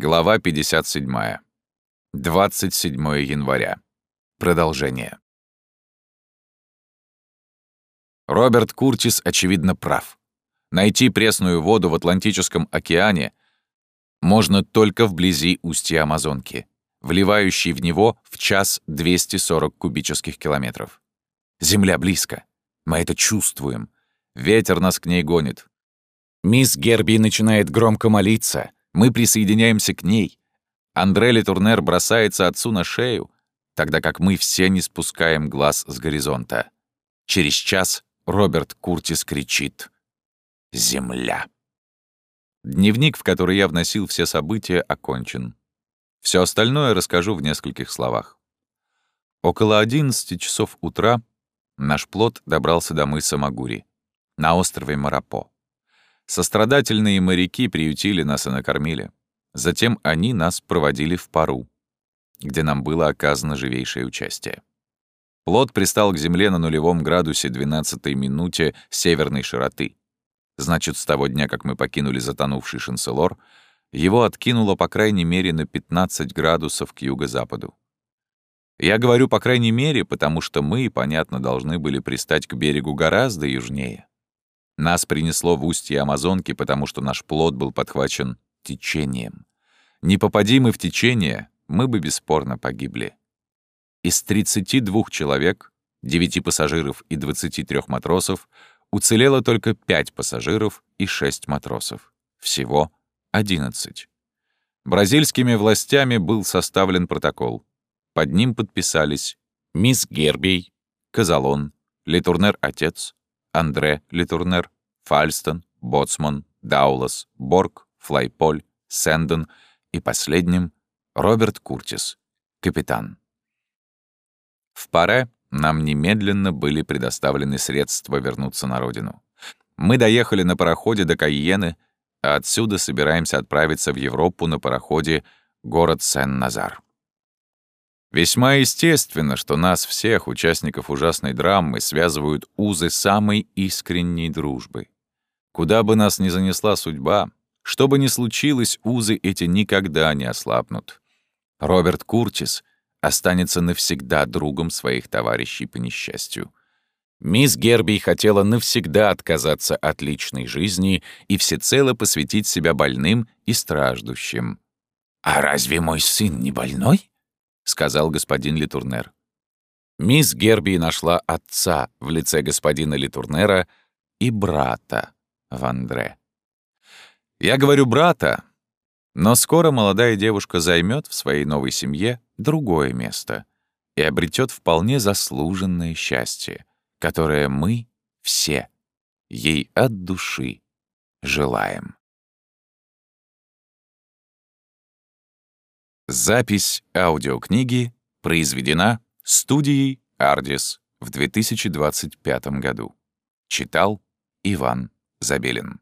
Глава 57. 27 января. Продолжение. Роберт Куртис, очевидно, прав. Найти пресную воду в Атлантическом океане можно только вблизи устья Амазонки, вливающей в него в час 240 кубических километров. Земля близко. Мы это чувствуем. Ветер нас к ней гонит. Мисс Герби начинает громко молиться — мы присоединяемся к ней. Андре Летурнер бросается отцу на шею, тогда как мы все не спускаем глаз с горизонта. Через час Роберт Куртис кричит «Земля». Дневник, в который я вносил все события, окончен. Все остальное расскажу в нескольких словах. Около 11 часов утра наш плод добрался до мыса Магури, на острове Марапо. Сострадательные моряки приютили нас и накормили. Затем они нас проводили в пару, где нам было оказано живейшее участие. Плот пристал к земле на нулевом градусе 12 минуте северной широты. Значит, с того дня, как мы покинули затонувший Шанселор, его откинуло по крайней мере на 15 градусов к юго-западу. Я говорю «по крайней мере», потому что мы, понятно, должны были пристать к берегу гораздо южнее. Нас принесло в устье Амазонки, потому что наш плод был подхвачен течением. Не попади мы в течение, мы бы бесспорно погибли. Из 32 человек, 9 пассажиров и 23 матросов, уцелело только 5 пассажиров и 6 матросов. Всего 11. Бразильскими властями был составлен протокол. Под ним подписались мисс Гербей, Казалон, Литурнер-отец, Андре Литурнер, Фальстон, Боцман, Даулас, Борг, Флайполь, Сэндон и последним Роберт Куртис, капитан. В Паре нам немедленно были предоставлены средства вернуться на родину. Мы доехали на пароходе до Кайены, а отсюда собираемся отправиться в Европу на пароходе город Сен-Назар. Весьма естественно, что нас всех, участников ужасной драмы, связывают узы самой искренней дружбы. Куда бы нас ни занесла судьба, что бы ни случилось, узы эти никогда не ослабнут. Роберт Куртис останется навсегда другом своих товарищей по несчастью. Мисс Герби хотела навсегда отказаться от личной жизни и всецело посвятить себя больным и страждущим. «А разве мой сын не больной?» — сказал господин Литурнер. Мисс Герби нашла отца в лице господина Литурнера и брата в Андре. Я говорю «брата», но скоро молодая девушка займет в своей новой семье другое место и обретет вполне заслуженное счастье, которое мы все ей от души желаем. Запись аудиокниги произведена студией «Ардис» в 2025 году. Читал Иван Забелин.